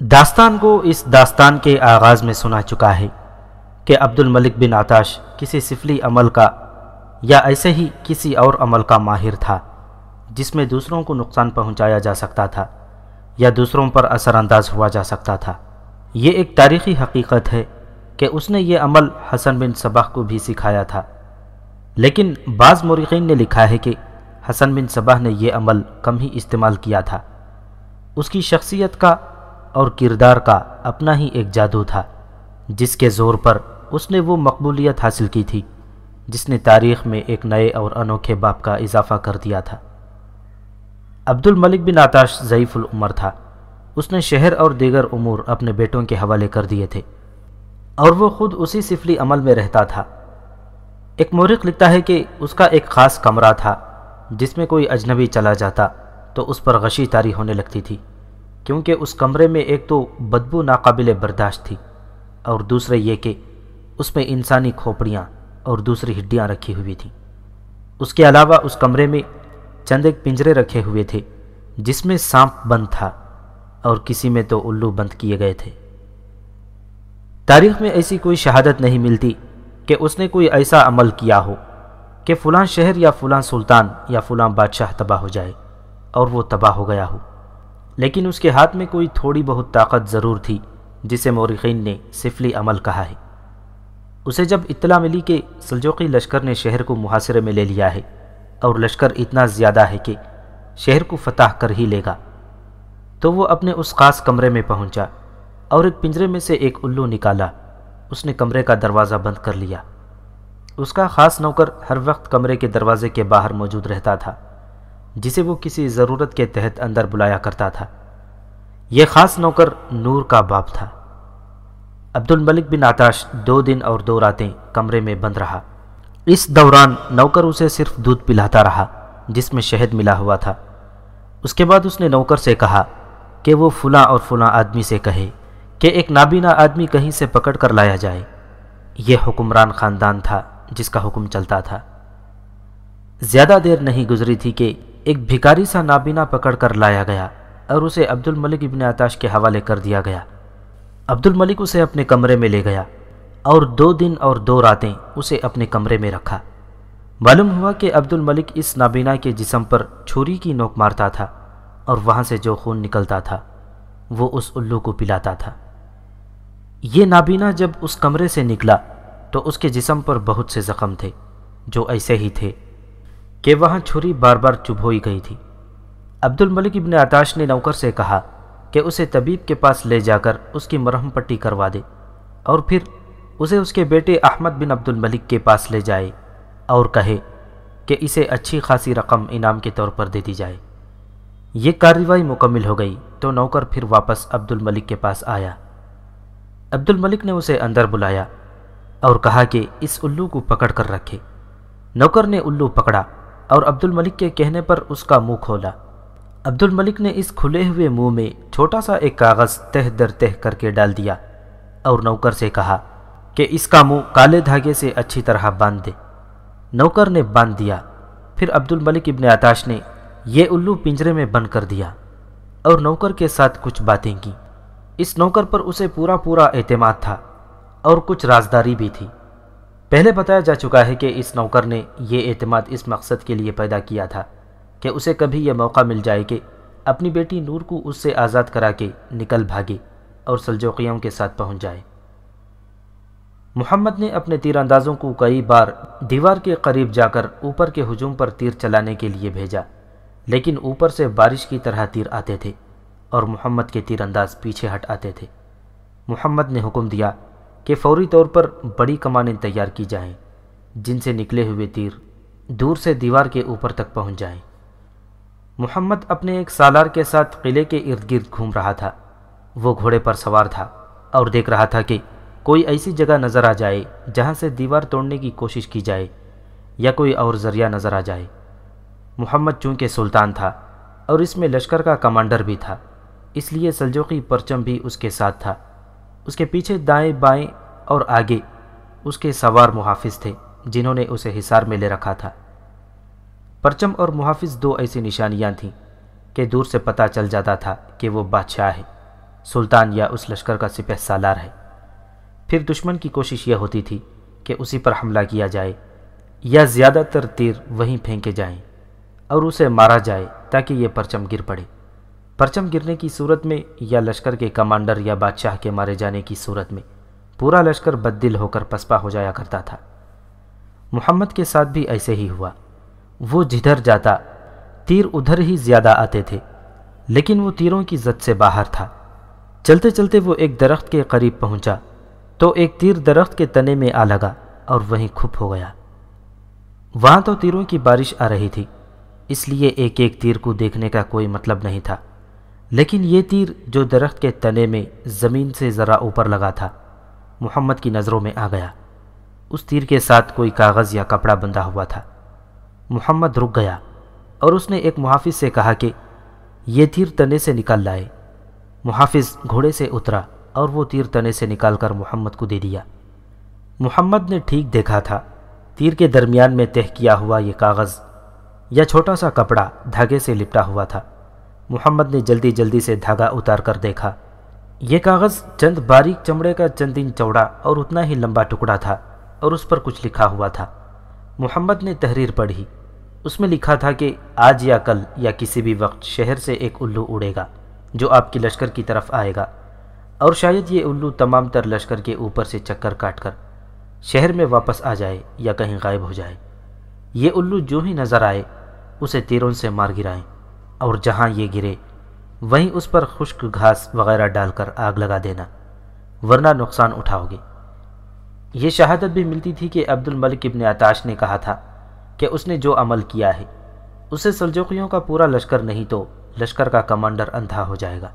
داستان کو اس داستان کے آغاز میں سنا چکا ہے کہ عبد الملک بن آتاش کسی سفلی عمل کا یا ایسے ہی کسی اور عمل کا ماہر تھا، جس میں دوسروں کو نقصان پہنچایا جا سکتا تھا یا دوسروں پر اثر انداز ہوا جا سکتا تھا۔ یہ ایک تاریخی حقیقت ہے کہ اس نے یہ عمل حسن بن صباح کو بھی سکھایا تھا۔ لیکن بعض مرقین نے لکھا ہے کہ حسن بن صباح نے یہ عمل کم ہی استعمال کیا تھا۔ اس کی شخصیت کا اور کردار کا اپنا ہی ایک جادو تھا، جس کے زور پر اس نے وہ مقبولیت حاصل کی تھی، جس نے تاریخ میں ایک نئے اور انوکھے باپ کا اضافہ کر دیا تھا۔ عبد الملک بن آتاش ضعیف العمر تھا۔ اس نے شہر اور دیگر امور اپنے بیٹوں کے حوالے کر دیے تھے۔ اور وہ خود اسی سفلی عمل میں رہتا تھا۔ ایک مورخ لکھتا ہے کہ اس کا ایک خاص کمرہ تھا، جس میں کوئی اجنبی چلا جاتا تو اس پر غشی تاری ہونے لگتی تھی۔ کیونکہ اس کمرے میں ایک تو بدبو ناقابل برداشت تھی اور دوسرے یہ کہ اس میں انسانی کھوپڑیاں اور دوسری ہڈیاں رکھی ہوئی تھیں۔ اس کے علاوہ اس کمرے میں چند ایک پنجرے رکھے ہوئے تھے جس میں سانپ بند تھا اور کسی میں تو الو بند کیے گئے تھے۔ تاریخ میں ایسی کوئی شہادت نہیں ملتی کہ اس نے کوئی ایسا عمل کیا ہو کہ فلاں شہر یا فلاں سلطان یا فلاں بادشاہ تباہ ہو جائے اور وہ تباہ ہو گیا ہو۔ لیکن اس کے ہاتھ میں کوئی تھوڑی بہت طاقت ضرور تھی، جسے مورخین نے سفلی عمل کہا ہے۔ اسے جب اطلاع ملی کہ سلجوقی لشکر نے شہر کو محاصرے میں لے لیا ہے، اور لشکر اتنا زیادہ ہے کہ شہر کو فتح کر ہی لے گا، تو وہ اپنے اس خاص کمرے میں پہنچا اور ایک پنجرے میں سے ایک الو نکالا۔ اس نے کمرے کا دروازہ بند کر لیا۔ اس کا خاص نوکر ہر وقت کمرے کے دروازے کے باہر موجود رہتا تھا۔ جسے وہ کسی ضرورت کے تحت اندر بلایا کرتا تھا۔ یہ خاص نوکر نور کا باپ تھا۔ عبد الملک بن آتاش دو دن اور دو راتیں کمرے میں بند رہا۔ اس دوران نوکر اسے صرف دودھ پلاتا رہا، جس میں شہد ملا ہوا تھا۔ اس کے بعد اس نے نوکر سے کہا کہ وہ فلاں اور فلاں آدمی سے کہے کہ ایک نابینا آدمی کہیں سے پکڑ کر لایا جائے۔ یہ حکمران خاندان تھا جس کا حکم چلتا تھا۔ زیادہ دیر نہیں گزری تھی کہ ایک بھکاری سا نابینا پکڑ کر لایا گیا اور اسے عبد الملک ابن آتاش کے حوالے کر دیا گیا۔ عبد الملک اسے اپنے کمرے میں لے گیا اور دو دن اور دو راتیں اسے اپنے کمرے میں رکھا۔ معلوم ہوا کہ عبد الملک اس نابینا کے جسم پر چھری کی نوک مارتا تھا اور وہاں سے جو خون نکلتا تھا، وہ اس الو کو پلاتا تھا۔ یہ نابینا جب اس کمرے سے نکلا تو اس کے جسم پر بہت سے زخم تھے جو ایسے ہی تھے۔ کہ وہاں چھری بار بار چبھ ہوئی گئی تھی۔ عبد الملک ابن آتاش نے نوکر سے کہا کہ اسے طبیب کے پاس لے جا کر اس کی مرہم پٹی کروا دے اور پھر اسے اس کے بیٹے احمد بن عبد الملک کے پاس لے جائے اور کہے کہ اسے اچھی خاصی رقم انعام کے طور پر دے دی جائے۔ یہ کارروائی مکمل ہو گئی تو نوکر پھر واپس عبد الملک کے پاس آیا۔ عبد الملک نے اسے اندر بلایا اور کہا کہ اس الو کو پکڑ کر رکھے۔ نوکر نے الو پکڑا اور عبد الملک کے کہنے پر اس کا منہ کھولا۔ عبد الملک نے اس کھلے ہوئے منہ میں چھوٹا سا ایک کاغذ تہ در تہ کر کے ڈال دیا اور نوکر سے کہا کہ اس کا منہ کالے دھاگے سے اچھی طرح باندھ دے نوکر نے باندھ دیا۔ پھر عبد الملک ابن آتاش نے یہ الو پنجرے میں بند کر دیا اور نوکر کے ساتھ کچھ باتیں کی اس نوکر پر اسے پورا پورا اعتماد تھا اور کچھ رازداری بھی تھی۔ پہلے بتایا جا چکا ہے کہ اس نوکر نے یہ اعتماد اس مقصد کے لیے پیدا کیا تھا کہ اسے کبھی یہ موقع مل جائے کہ اپنی بیٹی نور کو اس سے آزاد کرا کے نکل بھاگے اور سلجوقیوں کے ساتھ پہنچ جائے۔ محمد نے اپنے تیر اندازوں کو کئی بار دیوار کے قریب جا کر اوپر کے ہجوم پر تیر چلانے کے لیے بھیجا، لیکن اوپر سے بارش کی طرح تیر آتے تھے اور محمد کے تیر انداز پیچھے ہٹ آتے تھے۔ محمد نے حکم دیا کہ فوری طور پر بڑی کمانیں تیار کی جائیں، جن سے نکلے ہوئے تیر دور سے دیوار کے اوپر تک پہنچ جائیں۔ محمد اپنے ایک سالار کے ساتھ قلعے کے ارد گرد گھوم رہا تھا۔ وہ گھوڑے پر سوار تھا اور دیکھ رہا تھا کہ کوئی ایسی جگہ نظر آ جائے جہاں سے دیوار توڑنے کی کوشش کی جائے یا کوئی اور ذریعہ نظر آ جائے۔ محمد چونکہ سلطان تھا اور اس میں لشکر کا کمانڈر بھی تھا، اس لیے سلجوقی پرچم بھی اس کے ساتھ تھا۔ اس کے پیچھے دائیں بائیں اور آگے اس کے سوار محافظ تھے جنہوں نے اسے حصار میں لے رکھا تھا۔ پرچم اور محافظ دو ایسی نشانیاں تھیں کہ دور سے پتہ چل جاتا تھا کہ وہ بادشاہ ہے سلطان یا اس لشکر کا سپہ سالار ہے۔ پھر دشمن کی کوشش یہ ہوتی تھی کہ اسی پر حملہ کیا جائے یا زیادہ تر تیر وہیں پھینکے جائیں اور اسے مارا جائے تاکہ یہ پرچم گر پڑے۔ پرچم گرنے کی صورت میں یا لشکر کے کمانڈر یا بادشاہ کے مارے جانے کی صورت میں پورا لشکر بددل ہو کر پسپا ہو جایا کرتا تھا۔ محمد کے ساتھ بھی ایسے ہی ہوا۔ وہ جدھر جاتا، تیر ادھر ہی زیادہ آتے تھے، لیکن وہ تیروں کی زد سے باہر تھا۔ چلتے چلتے وہ ایک درخت کے قریب پہنچا، تو ایک تیر درخت کے تنے میں آ لگا اور وہیں کھپ ہو گیا۔ وہاں تو تیروں کی بارش آ رہی تھی، اس لیے ایک ایک تیر کو دیکھنے کا کوئی مطلب نہیں تھا۔ لیکن یہ تیر جو درخت کے تنے میں زمین سے ذرا اوپر لگا تھا، محمد کی نظروں میں آ گیا۔ اس تیر کے ساتھ کوئی کاغذ یا کپڑا بندھا ہوا تھا۔ محمد رک گیا اور اس نے ایک محافظ سے کہا کہ یہ تیر تنے سے نکال لائے۔ محافظ گھوڑے سے اترا اور وہ تیر تنے سے نکال کر محمد کو دے دیا۔ محمد نے ٹھیک دیکھا تھا۔ تیر کے درمیان میں تہ کیا ہوا یہ کاغذ یا چھوٹا سا کپڑا دھاگے سے لپٹا ہوا تھا۔ محمد نے جلدی جلدی سے دھاگا اتار کر دیکھا۔ یہ کاغذ چند باریک چمڑے کا چند دن چوڑا اور اتنا ہی لمبا ٹکڑا تھا اور اس پر کچھ لکھا ہوا تھا۔ محمد نے تحریر پڑھی۔ اس میں لکھا تھا کہ آج یا کل یا کسی بھی وقت شہر سے ایک الو اڑے گا جو آپ کی لشکر کی طرف آئے گا اور شاید یہ الو تمام تر لشکر کے اوپر سے چکر کاٹ کر شہر میں واپس آ جائے یا کہیں غائب ہو جائے۔ یہ الو جو ہی نظر آئے، اسے تیروں سے مار گرائیں۔ اور جہاں یہ گرے، وہیں اس پر خشک گھاس وغیرہ ڈال کر آگ لگا دینا، ورنہ نقصان اٹھاؤ گے۔ یہ شہادت بھی ملتی تھی کہ عبد الملک ابن عطاش نے کہا تھا کہ اس نے جو عمل کیا ہے، اسے سلجوقیوں کا پورا لشکر نہیں تو لشکر کا کمانڈر اندھا ہو جائے گا۔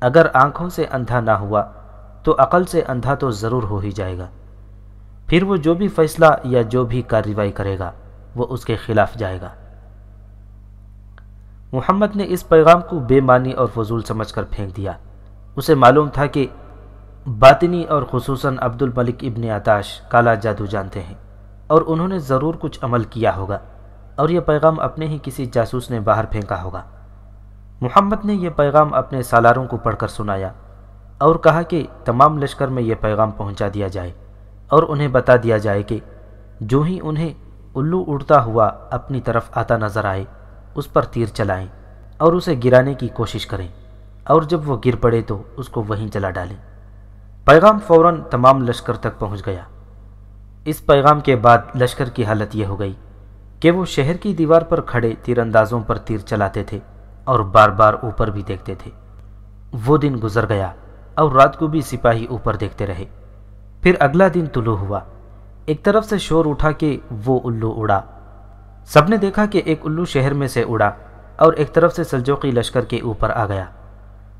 اگر آنکھوں سے اندھا نہ ہوا تو عقل سے اندھا تو ضرور ہو ہی جائے گا۔ پھر وہ جو بھی فیصلہ یا جو بھی کارروائی کرے گا، وہ اس کے خلاف جائے گا۔ محمد نے اس پیغام کو بے معنی اور فضول سمجھ کر پھینک دیا۔ اسے معلوم تھا کہ باطنی اور خصوصاً عبد الملک ابن عطاش کالا جادو جانتے ہیں اور انہوں نے ضرور کچھ عمل کیا ہوگا اور یہ پیغام اپنے ہی کسی جاسوس نے باہر پھینکا ہوگا۔ محمد نے یہ پیغام اپنے سالاروں کو پڑھ کر سنایا اور کہا کہ تمام لشکر میں یہ پیغام پہنچا دیا جائے اور انہیں بتا دیا جائے کہ جو ہی انہیں الو اڑتا ہوا اپنی طرف آتا نظر آئے اس پر تیر چلائیں اور اسے گرانے کی کوشش کریں اور جب وہ گر پڑے تو اس کو وہیں چلا ڈالیں۔ پیغام فوراً تمام لشکر تک پہنچ گیا۔ اس پیغام کے بعد لشکر کی حالت یہ ہو گئی کہ وہ شہر کی دیوار پر کھڑے تیر اندازوں پر تیر چلاتے تھے اور بار بار اوپر بھی دیکھتے تھے۔ وہ دن گزر گیا اور رات کو بھی سپاہی اوپر دیکھتے رہے۔ پھر اگلا دن طلوع ہوا۔ ایک طرف سے شور اٹھا کہ وہ الو اڑا۔ سب نے دیکھا کہ ایک الو شہر میں سے اڑا اور ایک طرف سے سلجوقی لشکر کے اوپر آ گیا۔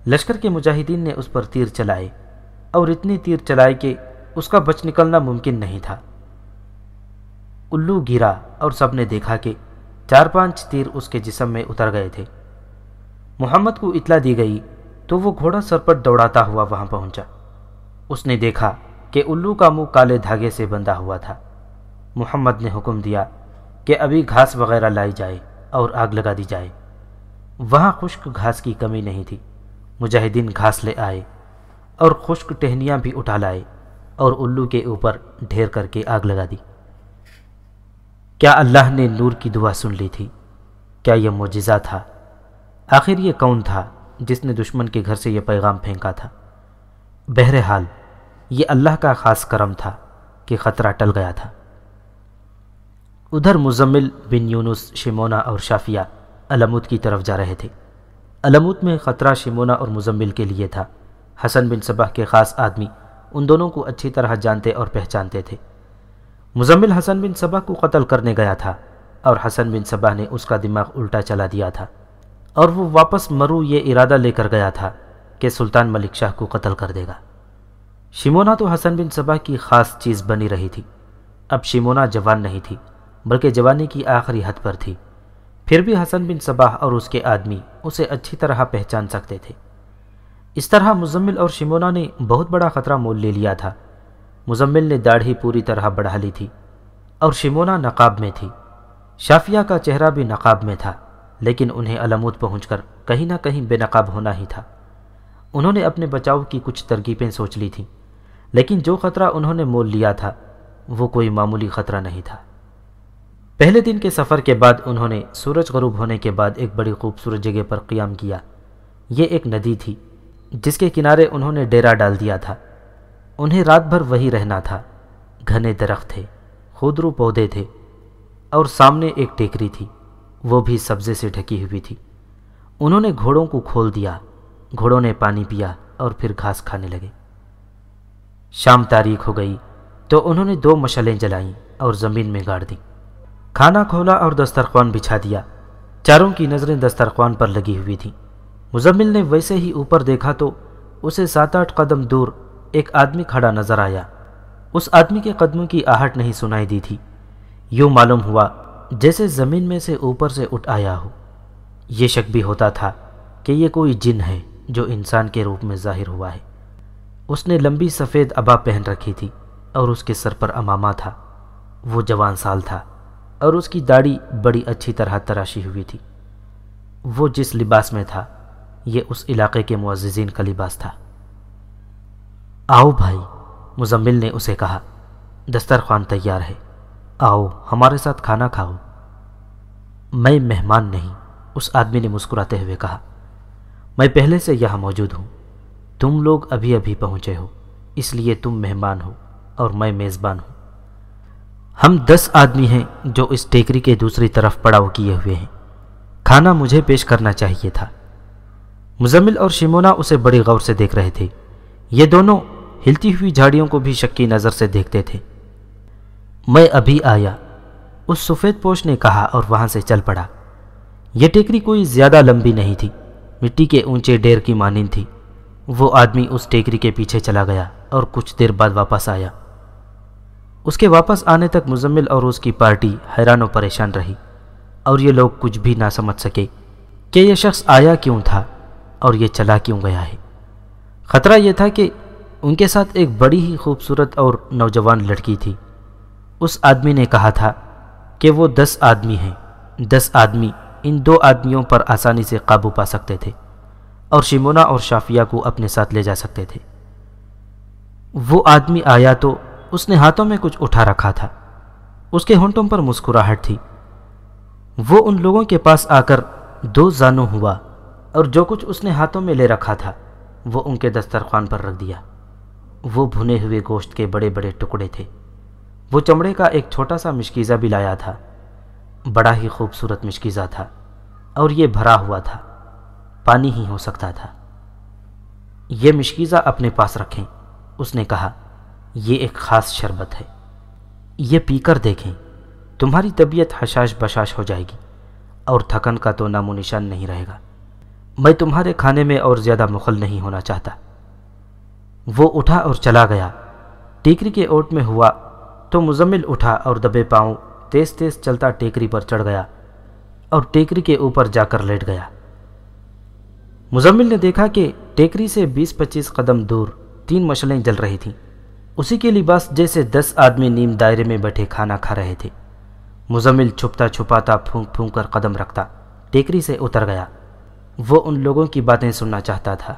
لشکر کے مجاہدین نے اس پر تیر چلائے اور اتنی تیر چلائے کہ اس کا بچ نکلنا ممکن نہیں تھا۔ الو گرا اور سب نے دیکھا کہ چار پانچ تیر اس کے جسم میں اتر گئے تھے۔ محمد کو اطلاع دی گئی تو وہ گھوڑا سر پر دوڑاتا ہوا وہاں پہنچا۔ اس نے دیکھا کہ الو کا منہ کالے دھاگے سے بندھا ہوا تھا۔ محمد نے حکم دیا کہ ابھی گھاس وغیرہ لائی جائے اور آگ لگا دی جائے۔ وہاں خشک گھاس کی کمی نہیں تھی۔ مجاہدین گھاس لے آئے اور خشک ٹہنیاں بھی اٹھا لائے اور الو کے اوپر ڈھیر کر کے آگ لگا دی۔ کیا اللہ نے نور کی دعا سن لی تھی؟ کیا یہ معجزہ تھا؟ آخر یہ کون تھا جس نے دشمن کے گھر سے یہ پیغام پھینکا تھا؟ بہرحال، یہ اللہ کا خاص کرم تھا کہ خطرہ ٹل گیا تھا۔ ادھر مزمل بن یونس شمونا اور شافیہ علمود کی طرف جا رہے تھے۔ علمود میں خطرہ شمونا اور مزمل کے لیے تھا۔ حسن بن صبح کے خاص آدمی ان دونوں کو اچھی طرح جانتے اور پہچانتے تھے۔ مزمل حسن بن صبح کو قتل کرنے گیا تھا اور حسن بن صبح نے اس کا دماغ الٹا چلا دیا تھا اور وہ واپس مرو یہ ارادہ لے کر گیا تھا کہ سلطان ملک شاہ کو قتل کر دے گا۔ شمونا تو حسن بن صبح کی خاص چیز بنی رہی تھی۔ اب شمونا جوان نہیں تھی۔ بلکہ جوانی کی آخری حد پر تھی۔ پھر بھی حسن بن صباح اور اس کے آدمی اسے اچھی طرح پہچان سکتے تھے۔ اس طرح مزمل اور شمونا نے بہت بڑا خطرہ مول لے لیا تھا۔ مزمل نے داڑھی پوری طرح بڑھا لی تھی اور شمونا نقاب میں تھی۔ شافیہ کا چہرہ بھی نقاب میں تھا، لیکن انہیں علمود پہنچ کر کہیں نہ کہیں بے نقاب ہونا ہی تھا۔ انہوں نے اپنے بچاؤ کی کچھ ترکیبیں سوچ لی تھیں، لیکن جو خطرہ انہوں نے مول لیا تھا، وہ کوئی معمولی خطرہ نہیں تھا۔ پہلے دن کے سفر کے بعد انہوں نے سورج غروب ہونے کے بعد ایک بڑی خوبصورت جگہ پر قیام کیا۔ یہ ایک ندی تھی، جس کے کنارے انہوں نے ڈیرا ڈال دیا تھا۔ انہیں رات بھر وہی رہنا تھا۔ گھنے درخت تھے، خودرو پودے تھے اور سامنے ایک ٹیکری تھی۔ وہ بھی سبزے سے ڈھکی ہوئی تھی۔ انہوں نے گھوڑوں کو کھول دیا، گھوڑوں نے پانی پیا اور پھر گھاس کھانے لگے۔ شام تاریخ ہو گئی تو انہوں نے دو مشلیں جلائیں اور زمین میں گاڑ دیں۔ کھانا کھولا اور دسترخوان بچھا دیا۔ چاروں کی نظریں دسترخوان پر لگی ہوئی تھیں۔ مزمل نے ویسے ہی اوپر دیکھا تو اسے سات آٹھ قدم دور ایک آدمی کھڑا نظر آیا۔ اس آدمی کے قدموں کی آہٹ نہیں سنائی دی تھی۔ یوں معلوم ہوا جیسے زمین میں سے اوپر سے اٹھ آیا ہو۔ یہ شک بھی ہوتا تھا کہ یہ کوئی جن ہے جو انسان کے روپ میں ظاہر ہوا ہے۔ اس نے لمبی سفید ابا پہن رکھی تھی اور اس کے سر پر امامہ تھا۔ وہ جوان سال تھا۔ اور اس کی داڑھی بڑی اچھی طرح تراشی ہوئی تھی۔ وہ جس لباس میں تھا، یہ اس علاقے کے معززین کا لباس تھا۔ آؤ بھائی، مزمل نے اسے کہا، دسترخوان تیار ہے۔ آؤ، ہمارے ساتھ کھانا کھاؤ۔ میں مہمان نہیں، اس آدمی نے مسکراتے ہوئے کہا، میں پہلے سے یہاں موجود ہوں۔ تم لوگ ابھی ابھی پہنچے ہو، اس لیے تم مہمان ہو اور میں میزبان ہوں۔ ہم دس آدمی ہیں جو اس ٹیکری کے دوسری طرف پڑاؤ کیے ہوئے ہیں۔ کھانا مجھے پیش کرنا چاہیے تھا۔ مزمل اور شمونا اسے بڑی غور سے دیکھ رہے تھے۔ یہ دونوں ہلتی ہوئی جھاڑیوں کو بھی شکی نظر سے دیکھتے تھے۔ میں ابھی آیا۔ اس سفید پوش نے کہا اور وہاں سے چل پڑا۔ یہ ٹیکری کوئی زیادہ لمبی نہیں تھی۔ مٹی کے اونچے ڈیر کی مانند تھی۔ وہ آدمی اس ٹیکری کے پیچھے چلا گیا اور کچھ دیر بعد واپس آیا۔ اس کے واپس آنے تک مزمل اور اس کی پارٹی حیران و پریشان رہی اور یہ لوگ کچھ بھی نہ سمجھ سکے کہ یہ شخص آیا کیوں تھا اور یہ چلا کیوں گیا ہے۔ خطرہ یہ تھا کہ ان کے ساتھ ایک بڑی ہی خوبصورت اور نوجوان لڑکی تھی۔ اس آدمی نے کہا تھا کہ وہ دس آدمی ہیں۔ دس آدمی ان دو آدمیوں پر آسانی سے قابو پا سکتے تھے اور شمونا اور شافیہ کو اپنے ساتھ لے جا سکتے تھے۔ وہ آدمی آیا تو اس نے ہاتھوں میں کچھ اٹھا رکھا تھا۔ اس کے ہونٹوں پر مسکراہٹ تھی۔ وہ ان لوگوں کے پاس آ کر دو زانو ہوا اور جو کچھ اس نے ہاتھوں میں لے رکھا تھا، وہ ان کے دسترخوان پر رکھ دیا۔ وہ بھنے ہوئے گوشت کے بڑے بڑے ٹکڑے تھے۔ وہ چمڑے کا ایک چھوٹا سا مشکیزہ بھی لایا تھا۔ بڑا ہی خوبصورت مشکیزہ تھا اور یہ بھرا ہوا تھا۔ پانی ہی ہو سکتا تھا۔ یہ مشکیزہ اپنے پاس رکھیں، اس نے کہا۔ یہ ایک خاص شربت ہے۔ یہ پی کر دیکھیں، تمہاری طبیعت حشاش بشاش ہو جائے گی اور تھکن کا تو نام و نشان نہیں رہے گا۔ میں تمہارے کھانے میں اور زیادہ مخل نہیں ہونا چاہتا۔ وہ اٹھا اور چلا گیا۔ ٹیکری کے اوٹ میں ہوا تو مزمل اٹھا اور دبے پاؤں تیز تیز چلتا ٹیکری پر چڑھ گیا اور ٹیکری کے اوپر جا کر لیٹ گیا۔ مزمل نے دیکھا کہ ٹیکری سے بیس پچیس قدم دور تین مشلیں جل رہی تھیں۔ اسی کے لباس جیسے دس آدمی نیم دائرے میں بیٹھے کھانا کھا رہے تھے۔ مزمل چھپتا چھپاتا پھونک پھونک کر قدم رکھتا، ٹیکری سے اتر گیا۔ وہ ان لوگوں کی باتیں سننا چاہتا تھا۔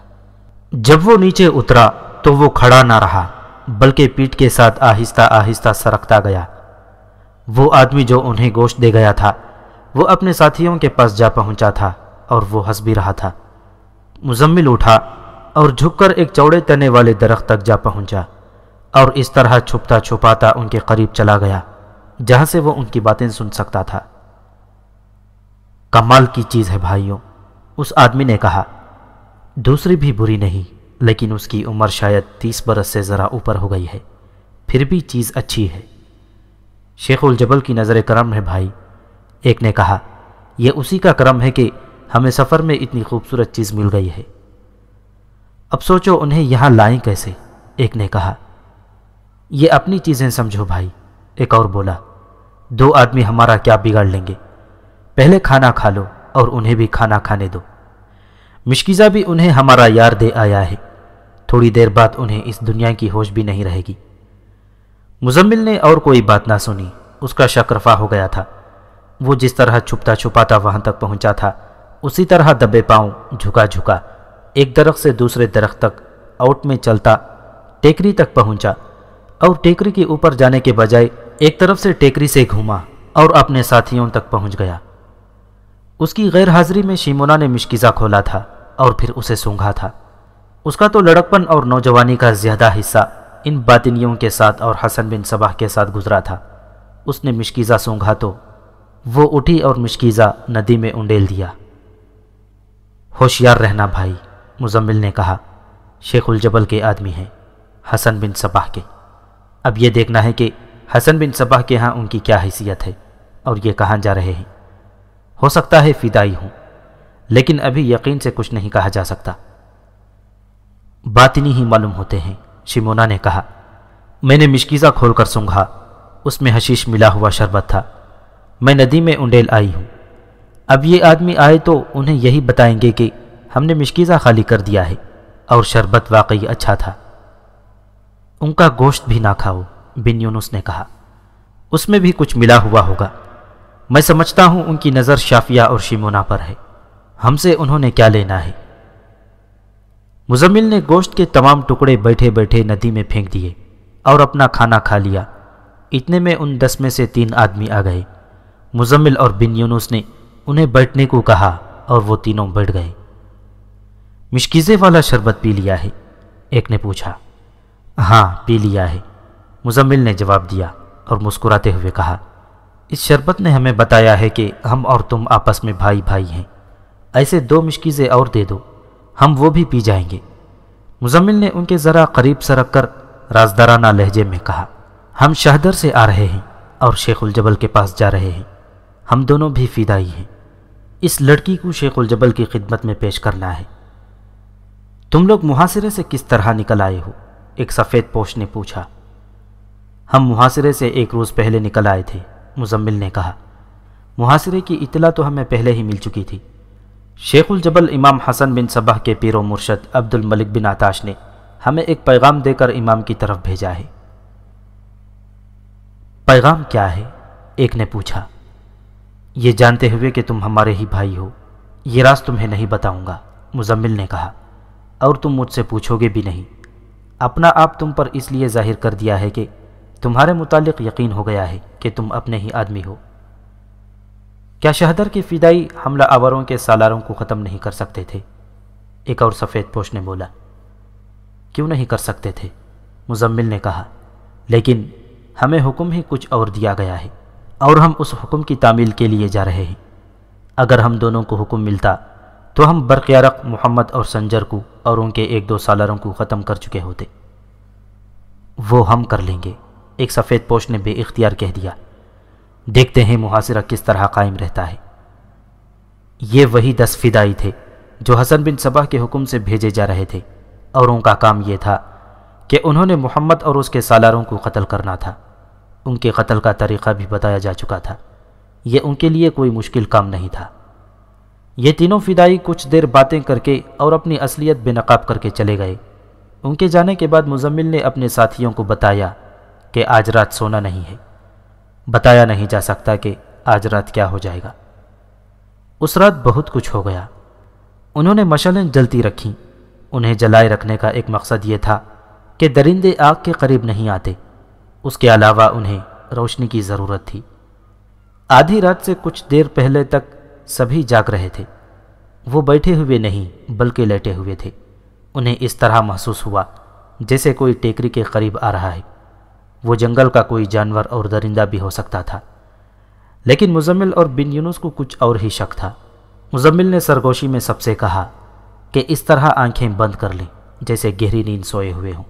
جب وہ نیچے اترا تو وہ کھڑا نہ رہا، بلکہ پیٹ کے ساتھ آہستہ آہستہ سرکتا گیا۔ وہ آدمی جو انہیں گوشت دے گیا تھا، وہ اپنے ساتھیوں کے پاس جا پہنچا تھا اور وہ ہنس بھی رہا تھا۔ مزمل اٹھا اور جھک کر ایک چوڑے تنے والے درخت تک جا پہنچا۔ اور اس طرح چھپتا چھپاتا ان کے قریب چلا گیا، جہاں سے وہ ان کی باتیں سن سکتا تھا۔ کمال کی چیز ہے بھائیوں، اس آدمی نے کہا، دوسری بھی بری نہیں، لیکن اس کی عمر شاید تیس برس سے ذرا اوپر ہو گئی ہے، پھر بھی چیز اچھی ہے۔ شیخ الجبل کی نظر کرم ہے بھائی۔ ایک نے کہا، یہ اسی کا کرم ہے کہ ہمیں سفر میں اتنی خوبصورت چیز مل گئی ہے۔ اب سوچو انہیں یہاں لائیں کیسے؟ ایک نے کہا یہ اپنی چیزیں سمجھو بھائی۔ ایک اور بولا، دو آدمی ہمارا کیا بگاڑ لیں گے؟ پہلے کھانا کھا لو اور انہیں بھی کھانا کھانے دو۔ مشکیزہ بھی انہیں ہمارا یار دے آیا ہے۔ تھوڑی دیر بعد انہیں اس دنیا کی ہوش بھی نہیں رہے گی۔ مزمل نے اور کوئی بات نہ سنی۔ اس کا شک رفا ہو گیا تھا۔ وہ جس طرح چھپتا چھپاتا وہاں تک پہنچا تھا، اسی طرح دبے پاؤں جھکا جھکا، ایک درخت سے دوسرے درخت تک آؤٹ میں چلتا، ٹیکری تک پہنچا۔ اور ٹیکری کے اوپر جانے کے بجائے ایک طرف سے ٹیکری سے گھوما اور اپنے ساتھیوں تک پہنچ گیا۔ اس کی غیر حاضری میں شیمونا نے مشکیزہ کھولا تھا اور پھر اسے سونگھا تھا۔ اس کا تو لڑکپن اور نوجوانی کا زیادہ حصہ ان باطنیوں کے ساتھ اور حسن بن صباح کے ساتھ گزرا تھا۔ اس نے مشکیزہ سونگھا تو وہ اٹھی اور مشکیزہ ندی میں انڈیل دیا۔ ہوشیار رہنا بھائی، مزمل نے کہا، شیخ الجبل کے آدمی ہیں، حسن بن صباح کے۔ اب یہ دیکھنا ہے کہ حسن بن صباح کے ہاں ان کی کیا حیثیت ہے اور یہ کہاں جا رہے ہیں۔ ہو سکتا ہے فدائی ہوں، لیکن ابھی یقین سے کچھ نہیں کہا جا سکتا۔ باطنی ہی معلوم ہوتے ہیں شمونا نے کہا، میں نے مشکیزہ کھول کر سونگھا، اس میں حشیش ملا ہوا شربت تھا۔ میں ندی میں انڈیل آئی ہوں۔ اب یہ آدمی آئے تو انہیں یہی بتائیں گے کہ ہم نے مشکیزہ خالی کر دیا ہے اور شربت واقعی اچھا تھا۔ ان کا گوشت بھی نہ کھاؤ، بن یونس نے کہا۔ اس میں بھی کچھ ملا ہوا ہوگا۔ میں سمجھتا ہوں ان کی نظر شافیہ اور شیمونا پر ہے۔ ہم سے انہوں نے کیا لینا ہے؟ مزمل نے گوشت کے تمام ٹکڑے بیٹھے بیٹھے ندی میں پھینک دیے اور اپنا کھانا کھا لیا۔ اتنے میں ان دس میں سے تین آدمی آ گئے۔ مزمل اور بن یونس نے انہیں بیٹھنے کو کہا اور وہ تینوں بیٹھ گئے۔ مشکیزے والا شربت پی لیا ہے۔ ایک نے پوچھا۔ ہاں پی لیا ہے۔ مزمل نے جواب دیا اور مسکراتے ہوئے کہا، اس شربت نے ہمیں بتایا ہے کہ ہم اور تم آپس میں بھائی بھائی ہیں۔ ایسے دو مشکیزیں اور دے دو، ہم وہ بھی پی جائیں گے۔ مزمل نے ان کے ذرا قریب سرک کر رازدارانہ لہجے میں کہا، ہم شہدر سے آ رہے ہیں اور شیخ الجبل کے پاس جا رہے ہیں۔ ہم دونوں بھی فدائی ہیں۔ اس لڑکی کو شیخ الجبل کی خدمت میں پیش کرنا ہے۔ تم لوگ محاصرے سے کس طرح نکل آئے ہو؟ ایک سفید پوش نے پوچھا، ہم محاصرے سے ایک روز پہلے نکل آئے تھے، مزمل نے کہا۔ محاصرے کی اطلاع تو ہمیں پہلے ہی مل چکی تھی۔ شیخ الجبل امام حسن بن صبح کے پیر و مرشد عبد الملک بن آتاش نے ہمیں ایک پیغام دے کر امام کی طرف بھیجا ہے۔ پیغام کیا ہے؟ ایک نے پوچھا۔ یہ جانتے ہوئے کہ تم ہمارے ہی بھائی ہو، یہ راز تمہیں نہیں بتاؤں گا، مزمل نے کہا۔ اور تم مجھ سے پوچھو گے بھی نہیں۔ اپنا آپ تم پر اس لیے ظاہر کر دیا ہے کہ تمہارے متعلق یقین ہو گیا ہے کہ تم اپنے ہی آدمی ہو۔ کیا شہدر کی فدائی حملہ آوروں کے سالاروں کو ختم نہیں کر سکتے تھے؟ ایک اور سفید پوش نے بولا، کیوں نہیں کر سکتے تھے؟ مزمل نے کہا، لیکن ہمیں حکم ہی کچھ اور دیا گیا ہے اور ہم اس حکم کی تعمیل کے لیے جا رہے ہیں۔ اگر ہم دونوں کو حکم ملتا تو ہم برقیارق محمد اور سنجر کو اور ان کے ایک دو سالاروں کو ختم کر چکے ہوتے۔ وہ ہم کر لیں گے۔ ایک سفید پوش نے بے اختیار کہہ دیا۔ دیکھتے ہیں محاصرہ کس طرح قائم رہتا ہے۔ یہ وہی دس فدائی تھے جو حسن بن صبح کے حکم سے بھیجے جا رہے تھے۔ اور ان کا کام یہ تھا کہ انہوں نے محمد اور اس کے سالاروں کو قتل کرنا تھا۔ ان کے قتل کا طریقہ بھی بتایا جا چکا تھا۔ یہ ان کے لیے کوئی مشکل کام نہیں تھا۔ یہ تینوں فدائی کچھ دیر باتیں کر کے اور اپنی اصلیت بے نقاب کر کے چلے گئے۔ ان کے جانے کے بعد مزمل نے اپنے ساتھیوں کو بتایا کہ آج رات سونا نہیں ہے۔ بتایا نہیں جا سکتا کہ آج رات کیا ہو جائے گا۔ اس رات بہت کچھ ہو گیا۔ انہوں نے مشلیں جلتی رکھیں۔ انہیں جلائے رکھنے کا ایک مقصد یہ تھا کہ درندے آگ کے قریب نہیں آتے۔ اس کے علاوہ انہیں روشنی کی ضرورت تھی۔ آدھی رات سے کچھ دیر پہلے تک سبھی جاگ رہے تھے۔ وہ بیٹھے ہوئے نہیں، بلکہ لیٹے ہوئے تھے۔ انہیں اس طرح محسوس ہوا جیسے کوئی ٹیکری کے قریب آ رہا ہے۔ وہ جنگل کا کوئی جانور اور درندہ بھی ہو سکتا تھا۔ لیکن مزمل اور بن یونس کو کچھ اور ہی شک تھا۔ مزمل نے سرگوشی میں سب سے کہا کہ اس طرح آنکھیں بند کر لیں جیسے گہری نیند سوئے ہوئے ہوں۔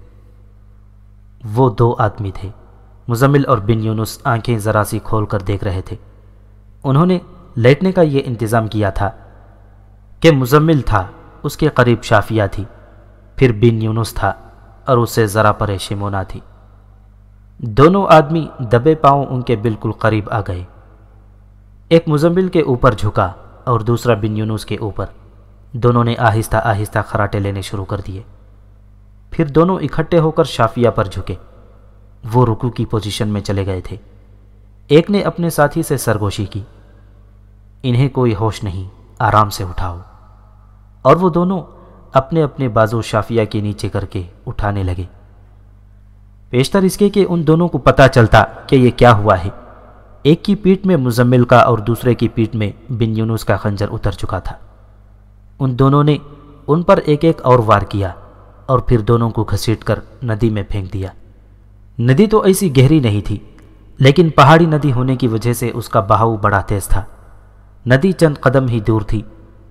وہ دو آدمی تھے۔ مزمل اور بن یونس آنکھیں ذرا سی کھول کر دیکھ رہے تھے۔ انہوں نے لیٹنے کا یہ انتظام کیا تھا کہ مزمل تھا، اس کے قریب شافیہ تھی، پھر بن یونس تھا اور اس سے ذرا پرے شمونا تھی۔ دونوں آدمی دبے پاؤں ان کے بالکل قریب آ گئے۔ ایک مزمل کے اوپر جھکا اور دوسرا بن یونس کے اوپر۔ دونوں نے آہستہ آہستہ خراٹے لینے شروع کر دیے۔ پھر دونوں اکٹھے ہو کر شافیہ پر جھکے۔ وہ رکو کی پوزیشن میں چلے گئے تھے۔ ایک نے اپنے ساتھی سے سرگوشی کی۔ انہیں کوئی ہوش نہیں، آرام سے اٹھاؤ۔ اور وہ دونوں اپنے اپنے بازو شافیہ کے نیچے کر کے اٹھانے لگے۔ پیشتر اس کے کہ ان دونوں کو پتہ چلتا کہ یہ کیا ہوا ہے۔ ایک کی پیٹ میں مزمل کا اور دوسرے کی پیٹ میں بن یونس کا خنجر اتر چکا تھا۔ ان دونوں نے ان پر ایک ایک اور وار کیا اور پھر دونوں کو گھسیٹ کر ندی میں پھینک دیا۔ ندی تو ایسی گہری نہیں تھی، لیکن پہاڑی ندی ہونے کی وجہ سے اس کا بہاؤ بڑا تیز تھا۔ ندی چند قدم ہی دور تھی۔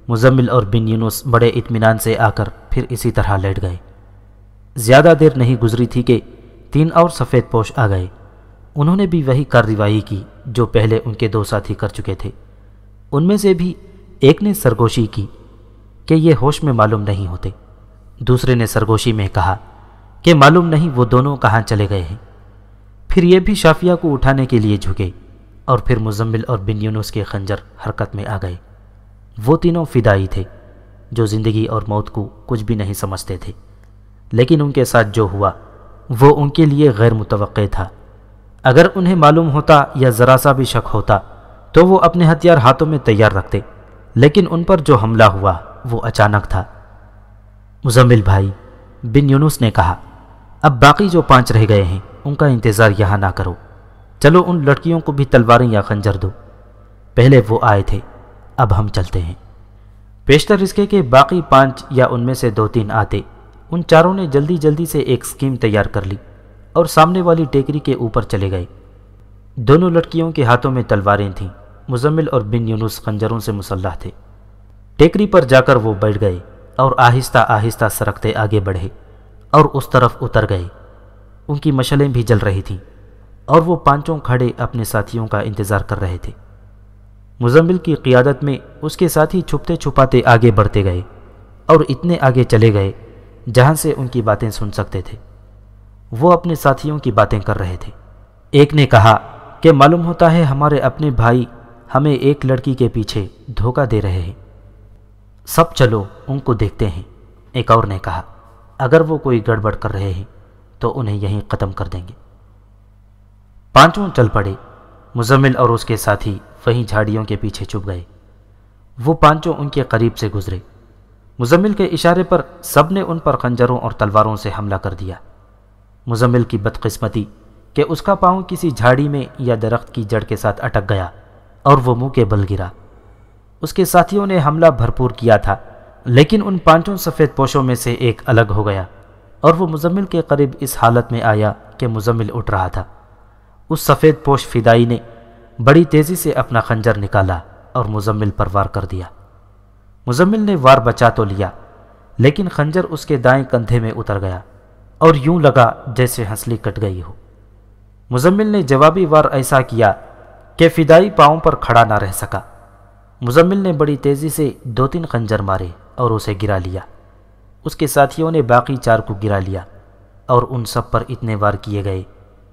مزمل اور بن یونس بڑے اطمینان سے آ کر پھر اسی طرح لیٹ گئے۔ زیادہ دیر نہیں گزری تھی کہ تین اور سفید پوش آ گئے۔ انہوں نے بھی وہی کارروائی کی جو پہلے ان کے دو ساتھی کر چکے تھے۔ ان میں سے بھی ایک نے سرگوشی کی کہ یہ ہوش میں معلوم نہیں ہوتے۔ دوسرے نے سرگوشی میں کہا کہ معلوم نہیں وہ دونوں کہاں چلے گئے ہیں۔ پھر یہ بھی شافیہ کو اٹھانے کے لیے جھکے۔ اور پھر مزمل اور بن یونس کے خنجر حرکت میں آ گئے۔ وہ تینوں فدائی تھے جو زندگی اور موت کو کچھ بھی نہیں سمجھتے تھے۔ لیکن ان کے ساتھ جو ہوا، وہ ان کے لیے غیر متوقع تھا۔ اگر انہیں معلوم ہوتا یا ذرا سا بھی شک ہوتا، تو وہ اپنے ہتھیار ہاتھوں میں تیار رکھتے۔ لیکن ان پر جو حملہ ہوا، وہ اچانک تھا۔ مزمل بھائی، بن یونس نے کہا، اب باقی جو پانچ رہ گئے ہیں، ان کا انتظار یہاں نہ کرو۔ چلو ان لڑکیوں کو بھی تلواریں یا خنجر دو۔ پہلے وہ آئے تھے، اب ہم چلتے ہیں۔ پیشتر اس کے باقی پانچ یا ان میں سے دو تین آتے، ان چاروں نے جلدی جلدی سے ایک سکیم تیار کر لی اور سامنے والی ٹیکری کے اوپر چلے گئے۔ دونوں لڑکیوں کے ہاتھوں میں تلواریں تھیں، مزمل اور بن یونس خنجروں سے مسلح تھے۔ ٹیکری پر جا کر وہ بیٹھ گئے اور آہستہ آہستہ سرکتے آگے بڑھے اور اس طرف اتر گئے۔ ان کی مشلیں بھی جل رہی تھیں۔ اور وہ پانچوں کھڑے اپنے ساتھیوں کا انتظار کر رہے تھے۔ مزمل کی قیادت میں اس کے ساتھی چھپتے چھپاتے آگے بڑھتے گئے اور اتنے آگے چلے گئے جہاں سے ان کی باتیں سن سکتے تھے۔ وہ اپنے ساتھیوں کی باتیں کر رہے تھے۔ ایک نے کہا کہ معلوم ہوتا ہے ہمارے اپنے بھائی ہمیں ایک لڑکی کے پیچھے دھوکہ دے رہے ہیں۔ سب چلو ان کو دیکھتے ہیں۔ ایک اور نے کہا، اگر وہ کوئی گڑبڑ کر رہے ہیں تو انہیں یہیں ختم کر دیں گے۔ پانچوں چل پڑے۔ مزمل اور اس کے ساتھی وہیں جھاڑیوں کے پیچھے چھپ گئے۔ وہ پانچوں ان کے قریب سے گزرے۔ مزمل کے اشارے پر سب نے ان پر خنجروں اور تلواروں سے حملہ کر دیا۔ مزمل کی بدقسمتی کہ اس کا پاؤں کسی جھاڑی میں یا درخت کی جڑ کے ساتھ اٹک گیا اور وہ منہ کے بل گرا۔ اس کے ساتھیوں نے حملہ بھرپور کیا تھا، لیکن ان پانچوں سفید پوشوں میں سے ایک الگ ہو گیا اور وہ مزمل کے قریب اس حالت میں آیا کہ مزمل اٹھ رہا تھا۔ اس سفید پوش فدائی نے بڑی تیزی سے اپنا خنجر نکالا اور مزمل پر وار کر دیا۔ مزمل نے وار بچا تو لیا، لیکن خنجر اس کے دائیں کندھے میں اتر گیا اور یوں لگا جیسے ہنسلی کٹ گئی ہو۔ مزمل نے جوابی وار ایسا کیا کہ فدائی پاؤں پر کھڑا نہ رہ سکا۔ مزمل نے بڑی تیزی سے دو تین خنجر مارے اور اسے گرا لیا۔ اس کے ساتھیوں نے باقی چار کو گرا لیا اور ان سب پر اتنے وار کیے گئے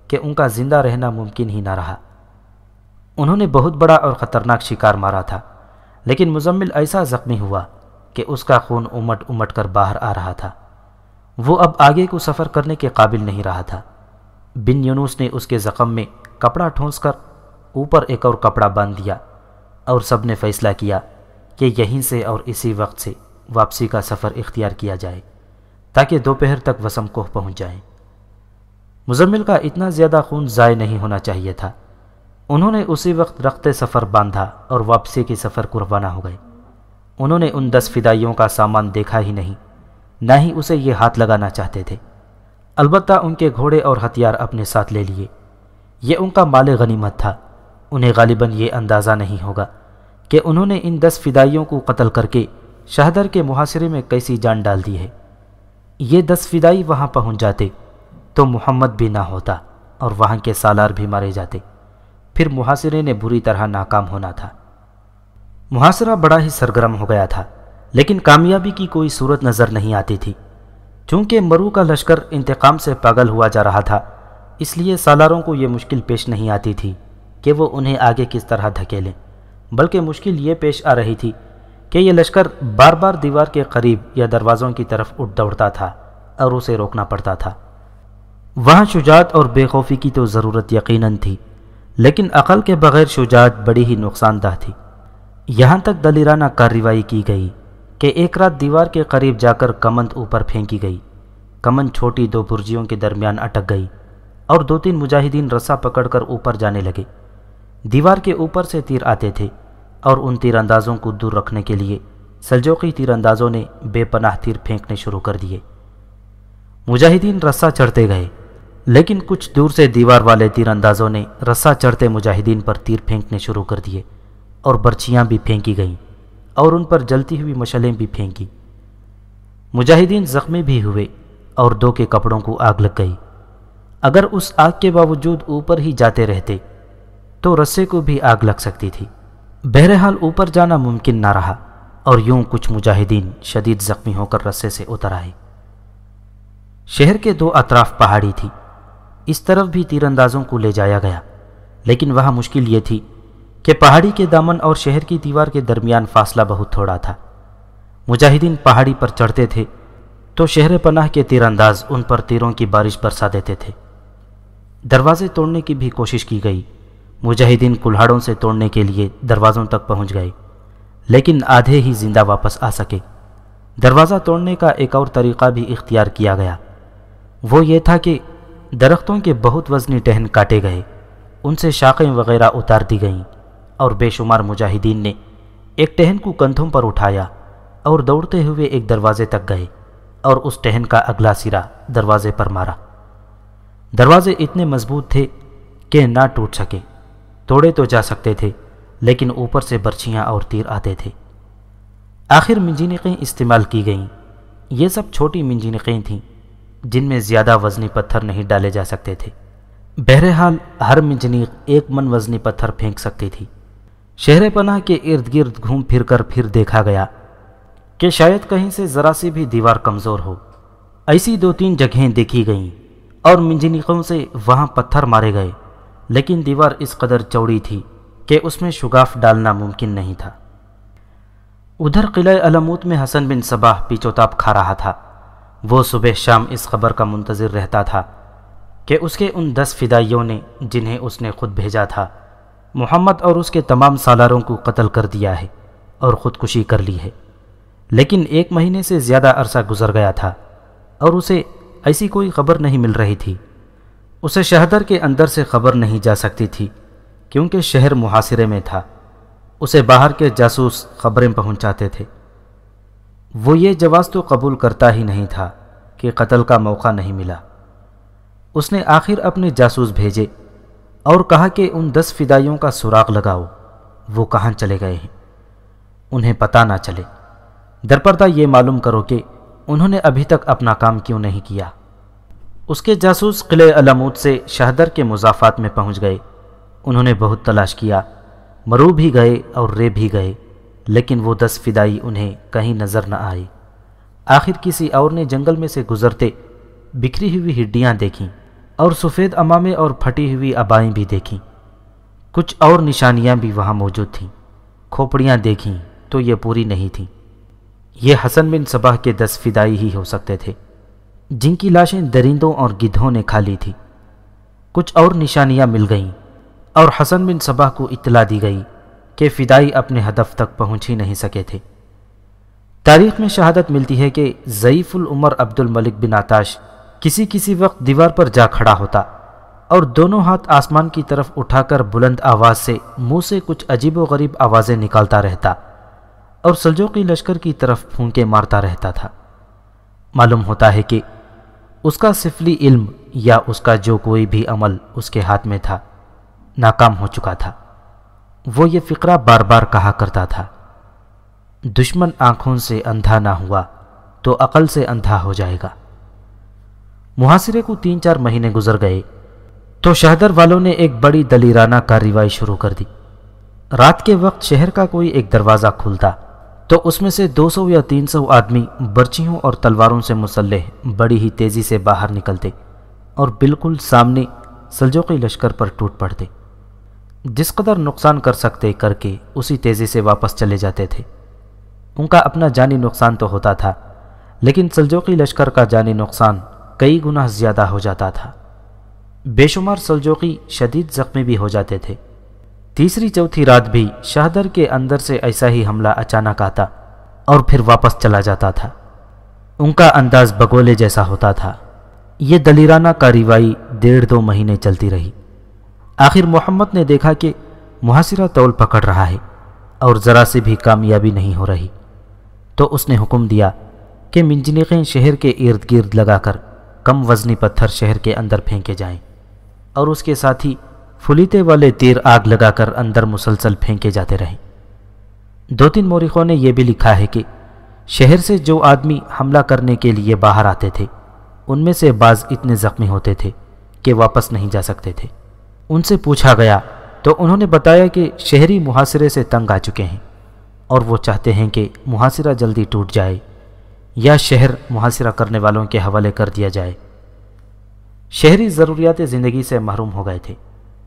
کہ ان کا زندہ رہنا ممکن ہی نہ رہا۔ انہوں نے بہت بڑا اور خطرناک شکار مارا تھا، لیکن مزمل ایسا زخمی ہوا کہ اس کا خون امٹ امٹ کر باہر آ رہا تھا۔ وہ اب آگے کو سفر کرنے کے قابل نہیں رہا تھا۔ بن یونس نے اس کے زخم میں کپڑا ٹھونس کر اوپر ایک اور کپڑا باندھ دیا اور سب نے فیصلہ کیا کہ یہیں سے اور اسی وقت سے واپسی کا سفر اختیار کیا جائے تاکہ دوپہر تک وسم کوہ پہنچ جائیں۔ مزمل کا اتنا زیادہ خون ضائع نہیں ہونا چاہیے تھا۔ انہوں نے اسی وقت رخت سفر باندھا اور واپسی کے سفر کو روانہ ہو گئے۔ انہوں نے ان دس فدائیوں کا سامان دیکھا ہی نہیں، نہ ہی اسے یہ ہاتھ لگانا چاہتے تھے۔ البتہ ان کے گھوڑے اور ہتھیار اپنے ساتھ لے لیے۔ یہ ان کا مال غنیمت تھا۔ انہیں غالباً یہ اندازہ نہیں ہوگا کہ انہوں نے ان دس فدائیوں کو قتل کر کے شہدر کے محاصرے میں کیسی جان ڈال دی ہے۔ یہ دس فدائی وہاں پہنچ جاتے۔ تو محمد بھی نہ ہوتا اور وہاں کے سالار بھی مارے جاتے۔ پھر محاصرے نے بری طرح ناکام ہونا تھا۔ محاصرہ بڑا ہی سرگرم ہو گیا تھا، لیکن کامیابی کی کوئی صورت نظر نہیں آتی تھی۔ چونکہ مرو کا لشکر انتقام سے پاگل ہوا جا رہا تھا، اس لیے سالاروں کو یہ مشکل پیش نہیں آتی تھی کہ وہ انہیں آگے کس طرح دھکیلیں بلکہ مشکل یہ پیش آ رہی تھی کہ یہ لشکر بار بار دیوار کے قریب یا دروازوں کی طرف اٹھ دوڑتا تھا اور اسے روکنا پڑتا تھا۔ وہاں شجاعت اور بے خوفی کی تو ضرورت یقیناً تھی، لیکن عقل کے بغیر شجاعت بڑی ہی نقصان دہ تھی۔ یہاں تک دلیرانہ کارروائی کی گئی کہ ایک رات دیوار کے قریب جا کر کمند اوپر پھینکی گئی۔ کمن چھوٹی دو برجیوں کے درمیان اٹک گئی اور دو تین مجاہدین رسا پکڑ کر اوپر جانے لگے۔ دیوار کے اوپر سے تیر آتے تھے اور ان تیر اندازوں کو دور رکھنے کے لیے سلجوقی تیر اندازوں نے بے پناہ تیر پھینکنے شروع کر دیے۔ مجاہدین رسا چڑھتے گئے۔ لیکن کچھ دور سے دیوار والے تیر اندازوں نے رسا چڑھتے مجاہدین پر تیر پھینکنے شروع کر دیے اور برچیاں بھی پھینکی گئیں اور ان پر جلتی ہوئی مشلیں بھی پھینکی۔ مجاہدین زخمی بھی ہوئے اور دو کے کپڑوں کو آگ لگ گئی۔ اگر اس آگ کے باوجود اوپر ہی جاتے رہتے تو رسے کو بھی آگ لگ سکتی تھی۔ بہرحال اوپر جانا ممکن نہ رہا اور یوں کچھ مجاہدین شدید زخمی ہو کر رسے سے اتر آئے۔ شہر کے دو اطراف پہاڑی تھی۔ اس طرف بھی تیر اندازوں کو لے جایا گیا۔ لیکن وہاں مشکل یہ تھی کہ پہاڑی کے دامن اور شہر کی دیوار کے درمیان فاصلہ بہت تھوڑا تھا۔ مجاہدین پہاڑی پر چڑھتے تھے تو شہر پناہ کے تیر انداز ان پر تیروں کی بارش برسا دیتے تھے۔ دروازے توڑنے کی بھی کوشش کی گئی۔ مجاہدین کلہاڑوں سے توڑنے کے لیے دروازوں تک پہنچ گئے۔ لیکن آدھے ہی زندہ واپس آ سکے۔ دروازہ توڑنے کا ایک اور طریقہ بھی اختیار کیا گیا۔ وہ یہ تھا کہ درختوں کے بہت وزنی ٹہن کاٹے گئے۔ ان سے شاخیں وغیرہ اتار دی گئیں اور بے شمار مجاہدین نے ایک ٹہن کو کندھوں پر اٹھایا اور دوڑتے ہوئے ایک دروازے تک گئے اور اس ٹہن کا اگلا سرا دروازے پر مارا۔ دروازے اتنے مضبوط تھے کہ نہ ٹوٹ سکے۔ توڑے تو جا سکتے تھے، لیکن اوپر سے برچیاں اور تیر آتے تھے۔ آخر منجینقیں استعمال کی گئیں۔ یہ سب چھوٹی منجینقیں تھیں۔ جن میں زیادہ وزنی پتھر نہیں ڈالے جا سکتے تھے۔ بہرحال، ہر منجنیق ایک من وزنی پتھر پھینک سکتی تھی۔ شہر پناہ کے ارد گرد گھوم پھر کر پھر دیکھا گیا کہ شاید کہیں سے ذرا سی بھی دیوار کمزور ہو۔ ایسی دو تین جگہیں دیکھی گئیں اور منجنیقوں سے وہاں پتھر مارے گئے، لیکن دیوار اس قدر چوڑی تھی کہ اس میں شگاف ڈالنا ممکن نہیں تھا۔ ادھر قلعہ علموت میں حسن بن صباح پیچوتاپ کھا رہا تھا۔ وہ صبح شام اس خبر کا منتظر رہتا تھا کہ اس کے ان دس فدائیوں نے جنہیں اس نے خود بھیجا تھا، محمد اور اس کے تمام سالاروں کو قتل کر دیا ہے اور خودکشی کر لی ہے۔ لیکن ایک مہینے سے زیادہ عرصہ گزر گیا تھا اور اسے ایسی کوئی خبر نہیں مل رہی تھی۔ اسے شہدر کے اندر سے خبر نہیں جا سکتی تھی کیونکہ شہر محاصرے میں تھا۔ اسے باہر کے جاسوس خبریں پہنچاتے تھے۔ وہ یہ جواز تو قبول کرتا ہی نہیں تھا کہ قتل کا موقع نہیں ملا۔ اس نے آخر اپنے جاسوس بھیجے اور کہا کہ ان دس فدائیوں کا سراغ لگاؤ، وہ کہاں چلے گئے ہیں؟ انہیں پتہ نہ چلے۔ درپردہ یہ معلوم کرو کہ انہوں نے ابھی تک اپنا کام کیوں نہیں کیا۔ اس کے جاسوس قلعہ علمود سے شہدر کے مضافات میں پہنچ گئے۔ انہوں نے بہت تلاش کیا، مرو بھی گئے اور رے بھی گئے۔ لیکن وہ دس فدائی انہیں کہیں نظر نہ آئے۔ آخر کسی اور نے جنگل میں سے گزرتے بکھری ہوئی ہڈیاں دیکھیں اور سفید امامے اور پھٹی ہوئی ابائیں بھی دیکھیں۔ کچھ اور نشانیاں بھی وہاں موجود تھیں۔ کھوپڑیاں دیکھیں تو یہ پوری نہیں تھیں۔ یہ حسن بن صبح کے دس فدائی ہی ہو سکتے تھے۔ جن کی لاشیں درندوں اور گدھوں نے کھا لی تھی۔ کچھ اور نشانیاں مل گئیں اور حسن بن صبح کو اطلاع دی گئی۔ کہ فدائی اپنے ہدف تک پہنچ ہی نہیں سکے تھے۔ تاریخ میں شہادت ملتی ہے کہ ضعیف العمر عبد الملک بن آتاش کسی کسی وقت دیوار پر جا کھڑا ہوتا اور دونوں ہاتھ آسمان کی طرف اٹھا کر بلند آواز سے منہ سے کچھ عجیب و غریب آوازیں نکالتا رہتا اور سلجوقی لشکر کی طرف پھونکے مارتا رہتا تھا۔ معلوم ہوتا ہے کہ اس کا سفلی علم یا اس کا جو کوئی بھی عمل اس کے ہاتھ میں تھا، ناکام ہو چکا تھا۔ وہ یہ فقرہ بار بار کہا کرتا تھا۔ دشمن آنکھوں سے اندھا نہ ہوا تو عقل سے اندھا ہو جائے گا۔ محاصرے کو تین چار مہینے گزر گئے تو شہدر والوں نے ایک بڑی دلیرانہ کارروائی شروع کر دی۔ رات کے وقت شہر کا کوئی ایک دروازہ کھلتا تو اس میں سے دو سو یا تین سو آدمی برچیوں اور تلواروں سے مسلح بڑی ہی تیزی سے باہر نکلتے اور بالکل سامنے سلجوقی لشکر پر ٹوٹ پڑتے۔ جس قدر نقصان کر سکتے کر کے اسی تیزی سے واپس چلے جاتے تھے۔ ان کا اپنا جانی نقصان تو ہوتا تھا، لیکن سلجوقی لشکر کا جانی نقصان کئی گنا زیادہ ہو جاتا تھا۔ بے شمار سلجوقی شدید زخمی بھی ہو جاتے تھے۔ تیسری چوتھی رات بھی شہدر کے اندر سے ایسا ہی حملہ اچانک آتا اور پھر واپس چلا جاتا تھا۔ ان کا انداز بگولے جیسا ہوتا تھا۔ یہ دلیرانہ کارروائی ڈیڑھ دو مہینے چلتی رہی۔ آخر محمد نے دیکھا کہ محاصرہ تول پکڑ رہا ہے اور ذرا سے بھی کامیابی نہیں ہو رہی۔ تو اس نے حکم دیا کہ منجنیقیں شہر کے ارد گرد لگا کر کم وزنی پتھر شہر کے اندر پھینکے جائیں اور اس کے ساتھ ہی فلیتے والے تیر آگ لگا کر اندر مسلسل پھینکے جاتے رہیں۔ دو تین مورخوں نے یہ بھی لکھا ہے کہ شہر سے جو آدمی حملہ کرنے کے لیے باہر آتے تھے، ان میں سے بعض اتنے زخمی ہوتے تھے کہ واپس نہیں جا سکتے تھے۔ ان سے پوچھا گیا، تو انہوں نے بتایا کہ شہری محاصرے سے تنگ آ چکے ہیں اور وہ چاہتے ہیں کہ محاصرہ جلدی ٹوٹ جائے یا شہر محاصرہ کرنے والوں کے حوالے کر دیا جائے۔ شہری ضروریات زندگی سے محروم ہو گئے تھے